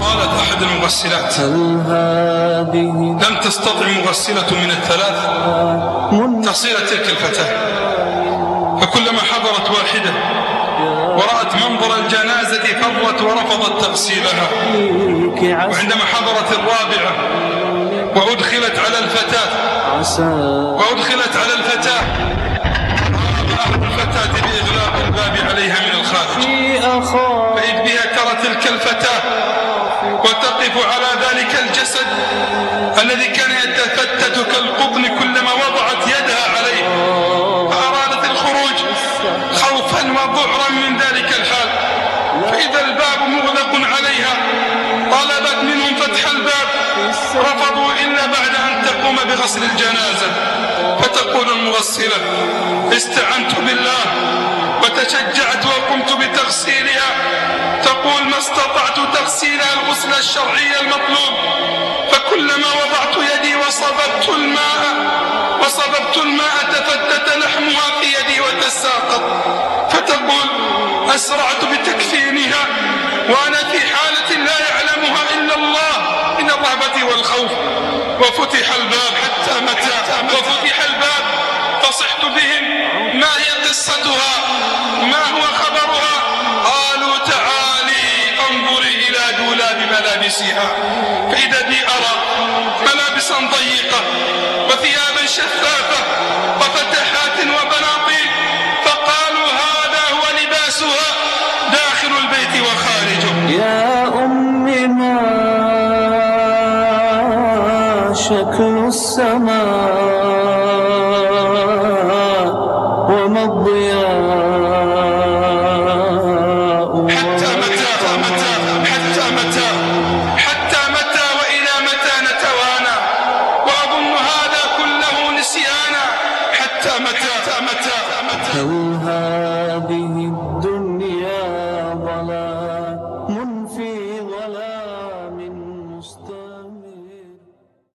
قالت أحد المغسلات لم تستطع مغسلة من الثلاث تصير تلك الفتاة. فكلما حضرت واحدة ورأت منظر الجنازة فرت ورفضت تغسيلها. وعندما حضرت الرابعة وأدخلت على الفتاة وأدخلت على الفتاة أخاف فإذ بها ترى تلك الفتاة وتقف على ذلك الجسد الذي كان يتفتت كالقطن كلما وضعت يدها عليه فأرادت الخروج خوفا وذعرا من ذلك الحال. فإذا الباب مغلق عليها طلبت منهم فتح الباب. رفضوا إلا بعد أن تقوم بغسل الجنازة. فتقول المغسلة بالله وتشجعت وقمت بتغسيلها. تقول ما استطعت تغسيلها الغسل الشرعي المطلوب. فكلما وضعت يدي وصببت الماء وصببت الماء تفتت لحمها في يدي وتساقط. فتقول أسرعت بتكفينها وأنا في حالة لا يعلمها إلا الله. من الرهبة والخوف وفتح الباب حتى متى؟ هو خبرها. قالوا تعالي انظري إلى دولاب ملابسها. فإذا بي أرى ملابسا ضيقة وثيابا شفافة وفتحات وبناطيل فقالوا هذا هو لباسها. داخل البيت وخارجه. يا أم ما شكل السماء وما الضياء؟ حتى متى متى متى